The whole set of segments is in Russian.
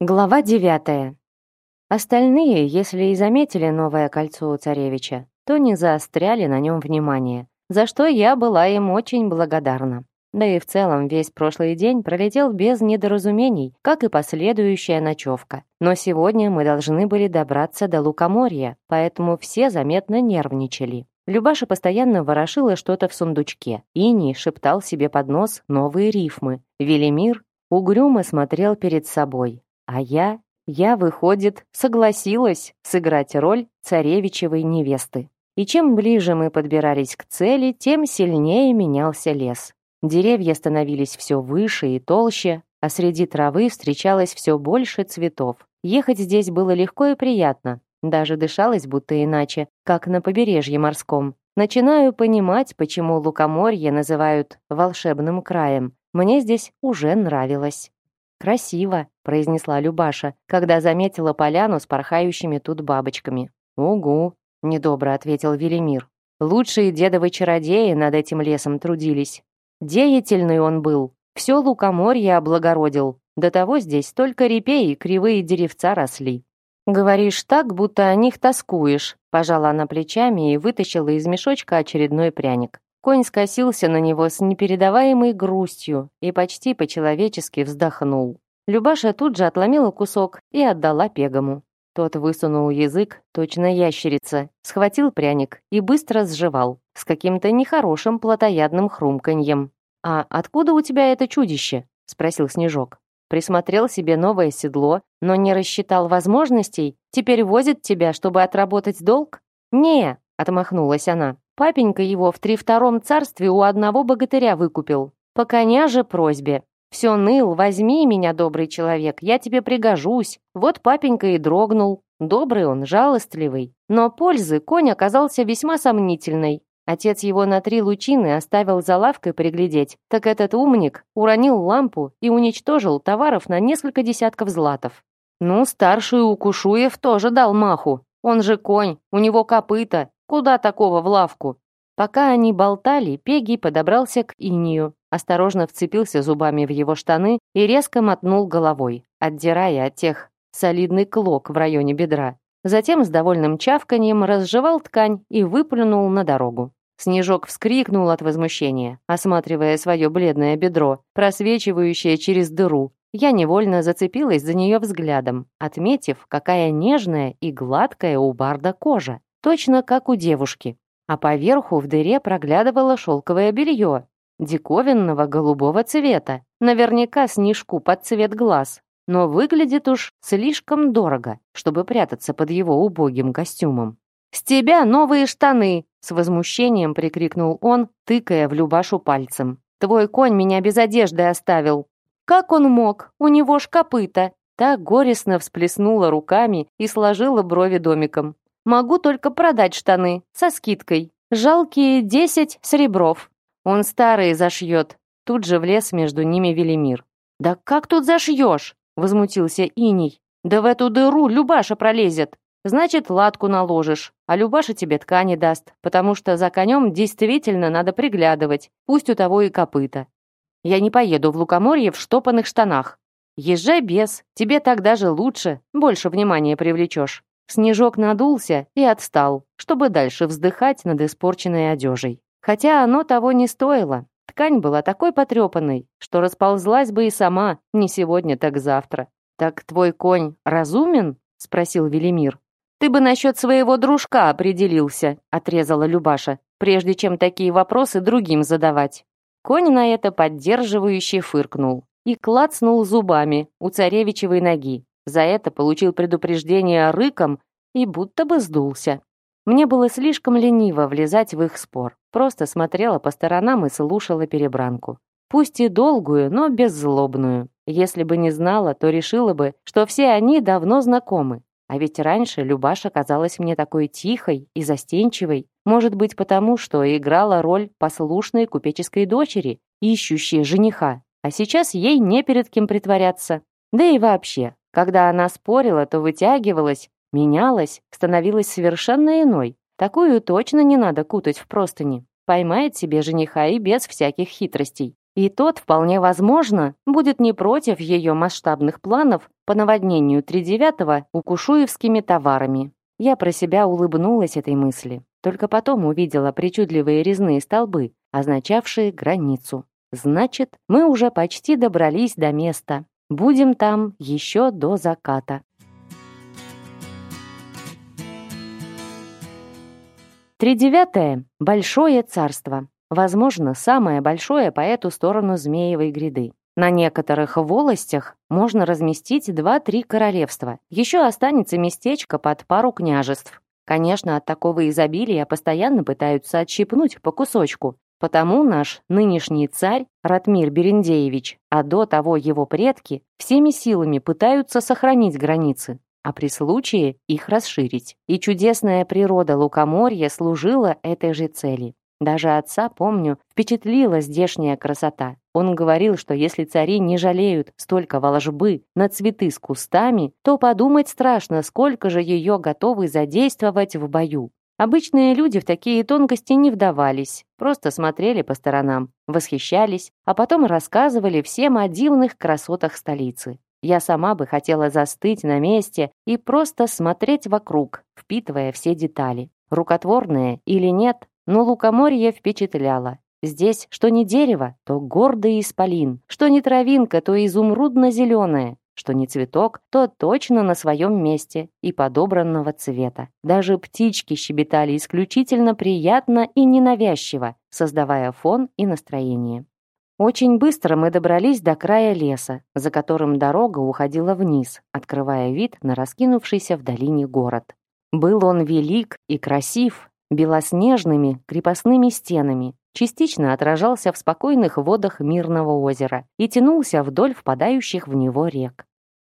Глава девятая. Остальные, если и заметили новое кольцо у царевича, то не заостряли на нем внимание, за что я была им очень благодарна. Да и в целом весь прошлый день пролетел без недоразумений, как и последующая ночевка. Но сегодня мы должны были добраться до Лукоморья, поэтому все заметно нервничали. Любаша постоянно ворошила что-то в сундучке. Ини шептал себе под нос новые рифмы. Велимир угрюмо смотрел перед собой, а я, я, выходит, согласилась сыграть роль царевичевой невесты. И чем ближе мы подбирались к цели, тем сильнее менялся лес. Деревья становились все выше и толще, а среди травы встречалось все больше цветов. Ехать здесь было легко и приятно, даже дышалось будто иначе, как на побережье морском. Начинаю понимать, почему Лукоморье называют «волшебным краем». Мне здесь уже нравилось. Красиво, произнесла Любаша, когда заметила поляну с порхающими тут бабочками. «Угу», — недобро ответил Велимир. «Лучшие дедовы чародеи над этим лесом трудились. Деятельный он был, все лукоморье облагородил. До того здесь только репей и кривые деревца росли». «Говоришь так, будто о них тоскуешь», — пожала она плечами и вытащила из мешочка очередной пряник. Конь скосился на него с непередаваемой грустью и почти по-человечески вздохнул. Любаша тут же отломила кусок и отдала пегому. Тот высунул язык, точно ящерица, схватил пряник и быстро сживал, с каким-то нехорошим плотоядным хрумканьем. «А откуда у тебя это чудище?» — спросил Снежок. «Присмотрел себе новое седло, но не рассчитал возможностей, теперь возит тебя, чтобы отработать долг?» «Не!» — отмахнулась она. «Папенька его в три втором царстве у одного богатыря выкупил. По коня же просьбе. Все ныл, возьми меня, добрый человек, я тебе пригожусь. Вот папенька и дрогнул. Добрый он, жалостливый. Но пользы конь оказался весьма сомнительной. Отец его на три лучины оставил за лавкой приглядеть, так этот умник уронил лампу и уничтожил товаров на несколько десятков златов. Ну, старший Укушуев тоже дал маху. Он же конь, у него копыта. Куда такого в лавку? Пока они болтали, Пегий подобрался к инию осторожно вцепился зубами в его штаны и резко мотнул головой, отдирая от тех солидный клок в районе бедра. Затем с довольным чавканьем разжевал ткань и выплюнул на дорогу. Снежок вскрикнул от возмущения, осматривая свое бледное бедро, просвечивающее через дыру. Я невольно зацепилась за нее взглядом, отметив, какая нежная и гладкая у Барда кожа, точно как у девушки. А поверху в дыре проглядывало шелковое белье, диковинного голубого цвета, наверняка снежку под цвет глаз, но выглядит уж слишком дорого, чтобы прятаться под его убогим костюмом. «С тебя новые штаны!» — с возмущением прикрикнул он, тыкая в Любашу пальцем. «Твой конь меня без одежды оставил!» «Как он мог? У него ж копыта!» Та горестно всплеснула руками и сложила брови домиком. «Могу только продать штаны, со скидкой. Жалкие десять сребров. Он старый зашьет. Тут же влез между ними Велимир. «Да как тут зашьешь?» — возмутился Иней. «Да в эту дыру Любаша пролезет. Значит, латку наложишь, а Любаша тебе ткани даст, потому что за конем действительно надо приглядывать, пусть у того и копыта. Я не поеду в Лукоморье в штопанных штанах. Езжай без, тебе так даже лучше, больше внимания привлечешь». Снежок надулся и отстал, чтобы дальше вздыхать над испорченной одежей. Хотя оно того не стоило. Ткань была такой потрепанной, что расползлась бы и сама, не сегодня, так завтра. «Так твой конь разумен?» — спросил Велимир. «Ты бы насчет своего дружка определился», — отрезала Любаша, прежде чем такие вопросы другим задавать. Конь на это поддерживающе фыркнул и клацнул зубами у царевичевой ноги. За это получил предупреждение рыком и будто бы сдулся. Мне было слишком лениво влезать в их спор. Просто смотрела по сторонам и слушала перебранку. Пусть и долгую, но беззлобную. Если бы не знала, то решила бы, что все они давно знакомы. А ведь раньше Любаша казалась мне такой тихой и застенчивой, может быть потому, что играла роль послушной купеческой дочери, ищущей жениха. А сейчас ей не перед кем притворяться. Да и вообще, когда она спорила, то вытягивалась, менялась, становилась совершенно иной, Такую точно не надо кутать в простыни. Поймает себе жениха и без всяких хитростей. И тот, вполне возможно, будет не против ее масштабных планов по наводнению тридевятого укушуевскими товарами. Я про себя улыбнулась этой мысли. Только потом увидела причудливые резные столбы, означавшие границу. Значит, мы уже почти добрались до места. Будем там еще до заката. Тридевятое — большое царство. Возможно, самое большое по эту сторону Змеевой гряды. На некоторых волостях можно разместить 2-3 королевства. Еще останется местечко под пару княжеств. Конечно, от такого изобилия постоянно пытаются отщипнуть по кусочку. Потому наш нынешний царь Ратмир Берендеевич, а до того его предки, всеми силами пытаются сохранить границы а при случае их расширить. И чудесная природа лукоморья служила этой же цели. Даже отца, помню, впечатлила здешняя красота. Он говорил, что если цари не жалеют столько воложбы на цветы с кустами, то подумать страшно, сколько же ее готовы задействовать в бою. Обычные люди в такие тонкости не вдавались, просто смотрели по сторонам, восхищались, а потом рассказывали всем о дивных красотах столицы. Я сама бы хотела застыть на месте и просто смотреть вокруг, впитывая все детали. Рукотворное или нет, но лукоморье впечатляло. Здесь что не дерево, то гордый исполин, что не травинка, то изумрудно-зеленое, что не цветок, то точно на своем месте и подобранного цвета. Даже птички щебетали исключительно приятно и ненавязчиво, создавая фон и настроение. Очень быстро мы добрались до края леса, за которым дорога уходила вниз, открывая вид на раскинувшийся в долине город. Был он велик и красив, белоснежными крепостными стенами, частично отражался в спокойных водах мирного озера и тянулся вдоль впадающих в него рек.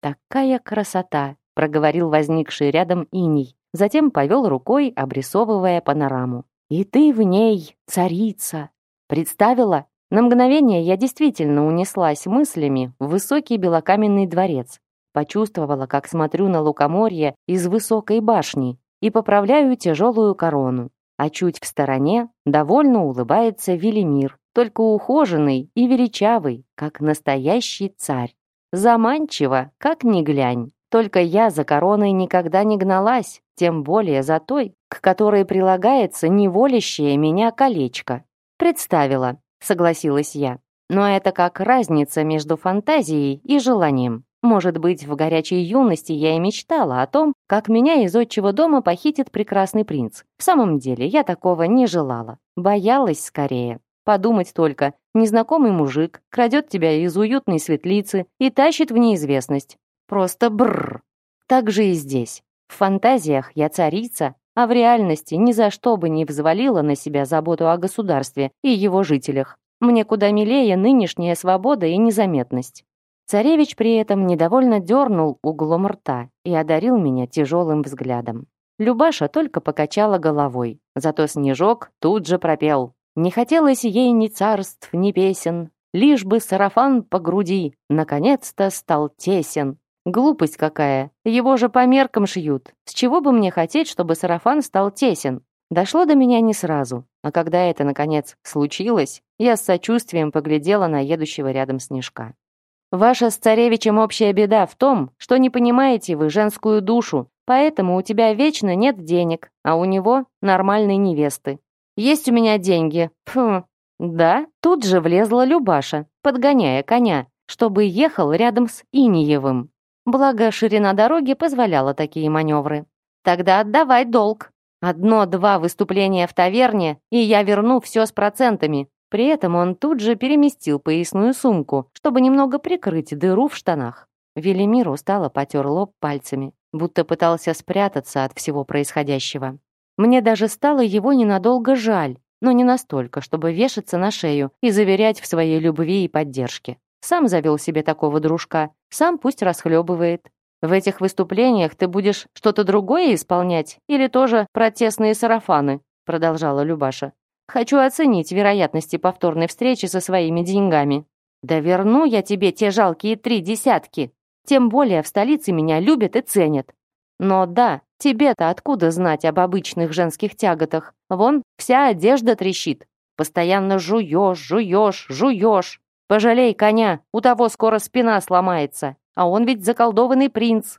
«Такая красота!» — проговорил возникший рядом иней, затем повел рукой, обрисовывая панораму. «И ты в ней, царица!» «Представила?» На мгновение я действительно унеслась мыслями в высокий белокаменный дворец. Почувствовала, как смотрю на лукоморье из высокой башни и поправляю тяжелую корону. А чуть в стороне довольно улыбается Велимир, только ухоженный и величавый, как настоящий царь. Заманчиво, как ни глянь. Только я за короной никогда не гналась, тем более за той, к которой прилагается неволящее меня колечко. Представила, согласилась я. Но это как разница между фантазией и желанием. Может быть, в горячей юности я и мечтала о том, как меня из отчего дома похитит прекрасный принц. В самом деле, я такого не желала. Боялась скорее. Подумать только, незнакомый мужик крадет тебя из уютной светлицы и тащит в неизвестность. Просто бррр. Так же и здесь. В фантазиях я царица, а в реальности ни за что бы не взвалила на себя заботу о государстве и его жителях. Мне куда милее нынешняя свобода и незаметность. Царевич при этом недовольно дернул углом рта и одарил меня тяжелым взглядом. Любаша только покачала головой, зато Снежок тут же пропел. Не хотелось ей ни царств, ни песен, лишь бы сарафан по груди наконец-то стал тесен, Глупость какая. Его же по меркам шьют. С чего бы мне хотеть, чтобы сарафан стал тесен? Дошло до меня не сразу. А когда это, наконец, случилось, я с сочувствием поглядела на едущего рядом снежка. «Ваша с царевичем общая беда в том, что не понимаете вы женскую душу, поэтому у тебя вечно нет денег, а у него нормальной невесты. Есть у меня деньги. Фу. Да, тут же влезла Любаша, подгоняя коня, чтобы ехал рядом с Иниевым. Благо, ширина дороги позволяла такие маневры. Тогда отдавай долг. Одно-два выступления в таверне, и я верну все с процентами. При этом он тут же переместил поясную сумку, чтобы немного прикрыть дыру в штанах. Велимир устало потер лоб пальцами, будто пытался спрятаться от всего происходящего. Мне даже стало его ненадолго жаль, но не настолько, чтобы вешаться на шею и заверять в своей любви и поддержке. Сам завел себе такого дружка, сам пусть расхлебывает. В этих выступлениях ты будешь что-то другое исполнять или тоже протестные сарафаны?» продолжала Любаша. «Хочу оценить вероятности повторной встречи со своими деньгами». «Да верну я тебе те жалкие три десятки. Тем более в столице меня любят и ценят. Но да, тебе-то откуда знать об обычных женских тяготах? Вон, вся одежда трещит. Постоянно жуешь, жуешь, жуешь. Пожалей коня, у того скоро спина сломается, а он ведь заколдованный принц».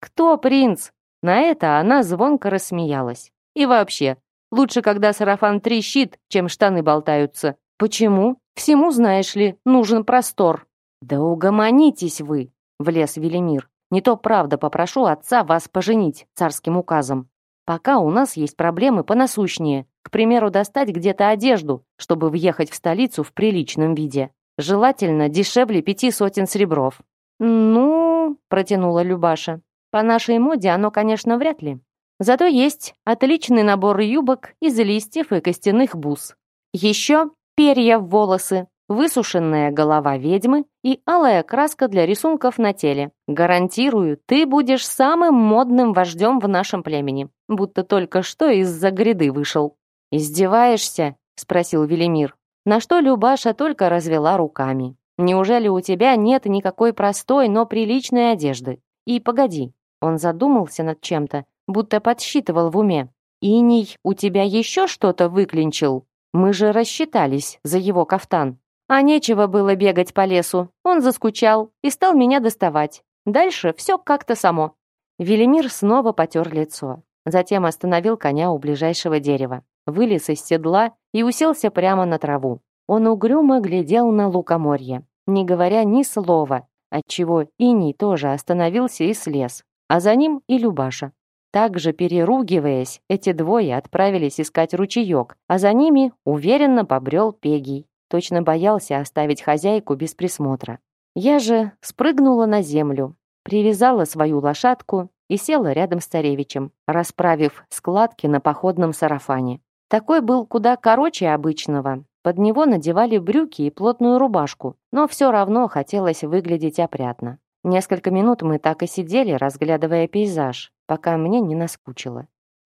«Кто принц?» На это она звонко рассмеялась. «И вообще, лучше, когда сарафан трещит, чем штаны болтаются. Почему? Всему, знаешь ли, нужен простор». «Да угомонитесь вы!» — влез Велимир. «Не то правда попрошу отца вас поженить царским указом. Пока у нас есть проблемы понасущнее. К примеру, достать где-то одежду, чтобы въехать в столицу в приличном виде. Желательно дешевле пяти сотен сребров. «Ну...» — протянула Любаша. «По нашей моде оно, конечно, вряд ли. Зато есть отличный набор юбок из листьев и костяных бус. Еще перья в волосы, высушенная голова ведьмы и алая краска для рисунков на теле. Гарантирую, ты будешь самым модным вождем в нашем племени, будто только что из-за гряды вышел». «Издеваешься?» — спросил Велимир. На что Любаша только развела руками. «Неужели у тебя нет никакой простой, но приличной одежды? И погоди». Он задумался над чем-то, будто подсчитывал в уме. «Иний, у тебя еще что-то выклинчил? Мы же рассчитались за его кафтан». А нечего было бегать по лесу. Он заскучал и стал меня доставать. Дальше все как-то само. Велимир снова потер лицо. Затем остановил коня у ближайшего дерева вылез из седла и уселся прямо на траву. Он угрюмо глядел на лукоморье, не говоря ни слова, отчего Иний тоже остановился и слез, а за ним и Любаша. Также переругиваясь, эти двое отправились искать ручеек, а за ними уверенно побрел Пегий. Точно боялся оставить хозяйку без присмотра. Я же спрыгнула на землю, привязала свою лошадку и села рядом с царевичем, расправив складки на походном сарафане. Такой был куда короче обычного. Под него надевали брюки и плотную рубашку, но все равно хотелось выглядеть опрятно. Несколько минут мы так и сидели, разглядывая пейзаж, пока мне не наскучило.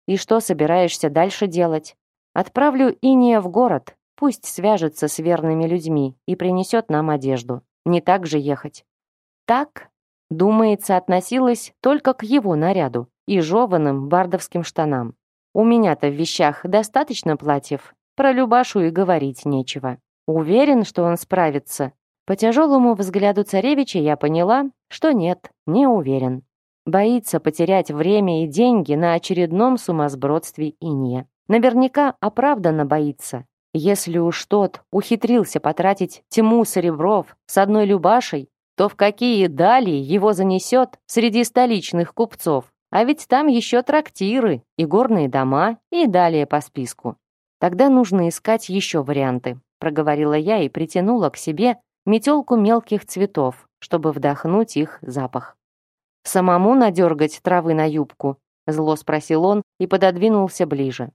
«И что собираешься дальше делать?» «Отправлю Иния в город, пусть свяжется с верными людьми и принесет нам одежду. Не так же ехать». «Так?» Думается, относилась только к его наряду и жеваным бардовским штанам. У меня-то в вещах достаточно платьев. Про Любашу и говорить нечего. Уверен, что он справится. По тяжелому взгляду царевича я поняла, что нет, не уверен. Боится потерять время и деньги на очередном сумасбродстве Инье. Наверняка оправданно боится. Если уж тот ухитрился потратить тьму серебров с одной Любашей, то в какие дали его занесет среди столичных купцов? А ведь там еще трактиры, и горные дома, и далее по списку. Тогда нужно искать еще варианты, проговорила я и притянула к себе метелку мелких цветов, чтобы вдохнуть их запах. «Самому надергать травы на юбку?» — зло спросил он и пододвинулся ближе.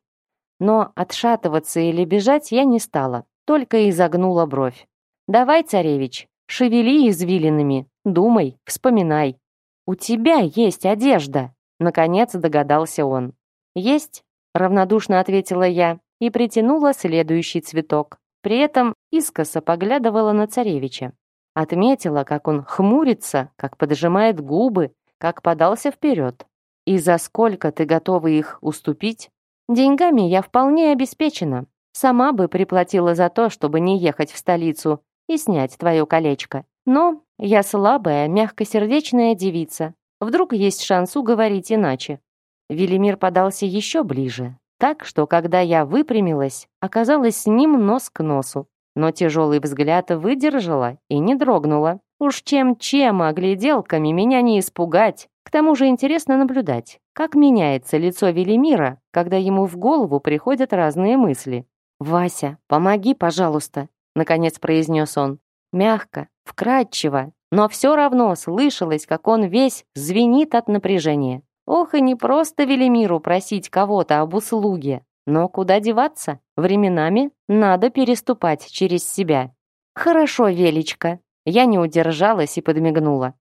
Но отшатываться или бежать я не стала, только изогнула бровь. «Давай, царевич, шевели извилинами, думай, вспоминай. У тебя есть одежда!» Наконец догадался он. «Есть», — равнодушно ответила я и притянула следующий цветок. При этом искоса поглядывала на царевича. Отметила, как он хмурится, как поджимает губы, как подался вперед. «И за сколько ты готова их уступить?» «Деньгами я вполне обеспечена. Сама бы приплатила за то, чтобы не ехать в столицу и снять твое колечко. Но я слабая, мягкосердечная девица, Вдруг есть шанс уговорить иначе. Велимир подался еще ближе, так что, когда я выпрямилась, оказалась с ним нос к носу. Но тяжелый взгляд выдержала и не дрогнула. Уж чем-чем, а гляделками меня не испугать. К тому же интересно наблюдать, как меняется лицо Велимира, когда ему в голову приходят разные мысли. «Вася, помоги, пожалуйста», — наконец произнес он. Мягко, вкрадчиво, но все равно слышалось, как он весь звенит от напряжения. Ох, и не просто Велимиру просить кого-то об услуге, но куда деваться? Временами надо переступать через себя. «Хорошо, Велечка!» Я не удержалась и подмигнула.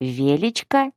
«Велечка?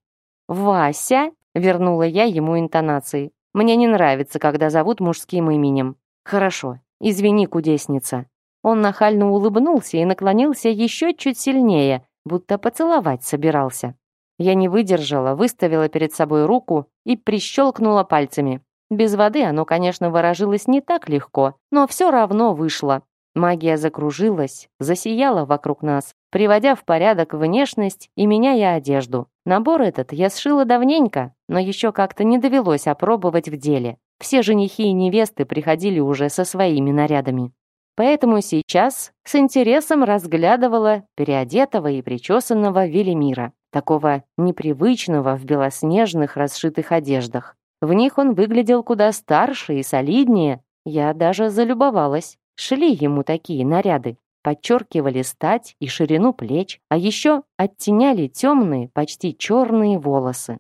Вася?» — вернула я ему интонации. «Мне не нравится, когда зовут мужским именем». «Хорошо, извини, кудесница». Он нахально улыбнулся и наклонился еще чуть сильнее, будто поцеловать собирался. Я не выдержала, выставила перед собой руку и прищелкнула пальцами. Без воды оно, конечно, ворожилось не так легко, но все равно вышло. Магия закружилась, засияла вокруг нас, приводя в порядок внешность и меняя одежду. Набор этот я сшила давненько, но еще как-то не довелось опробовать в деле. Все женихи и невесты приходили уже со своими нарядами поэтому сейчас с интересом разглядывала переодетого и причесанного Велимира, такого непривычного в белоснежных расшитых одеждах. В них он выглядел куда старше и солиднее, я даже залюбовалась. Шли ему такие наряды, подчеркивали стать и ширину плеч, а еще оттеняли темные, почти черные волосы.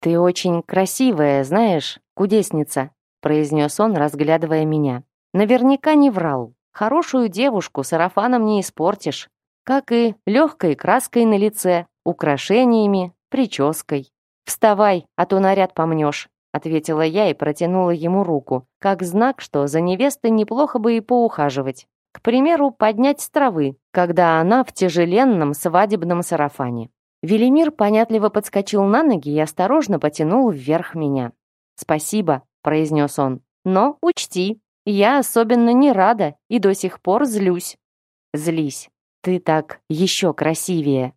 «Ты очень красивая, знаешь, кудесница», произнес он, разглядывая меня. Наверняка не врал. Хорошую девушку сарафаном не испортишь, как и легкой краской на лице, украшениями, прической. «Вставай, а то наряд помнешь», — ответила я и протянула ему руку, как знак, что за невестой неплохо бы и поухаживать. К примеру, поднять с травы, когда она в тяжеленном свадебном сарафане. Велимир понятливо подскочил на ноги и осторожно потянул вверх меня. «Спасибо», — произнес он, — «но учти, я особенно не рада и до сих пор злюсь. Злись. Ты так еще красивее.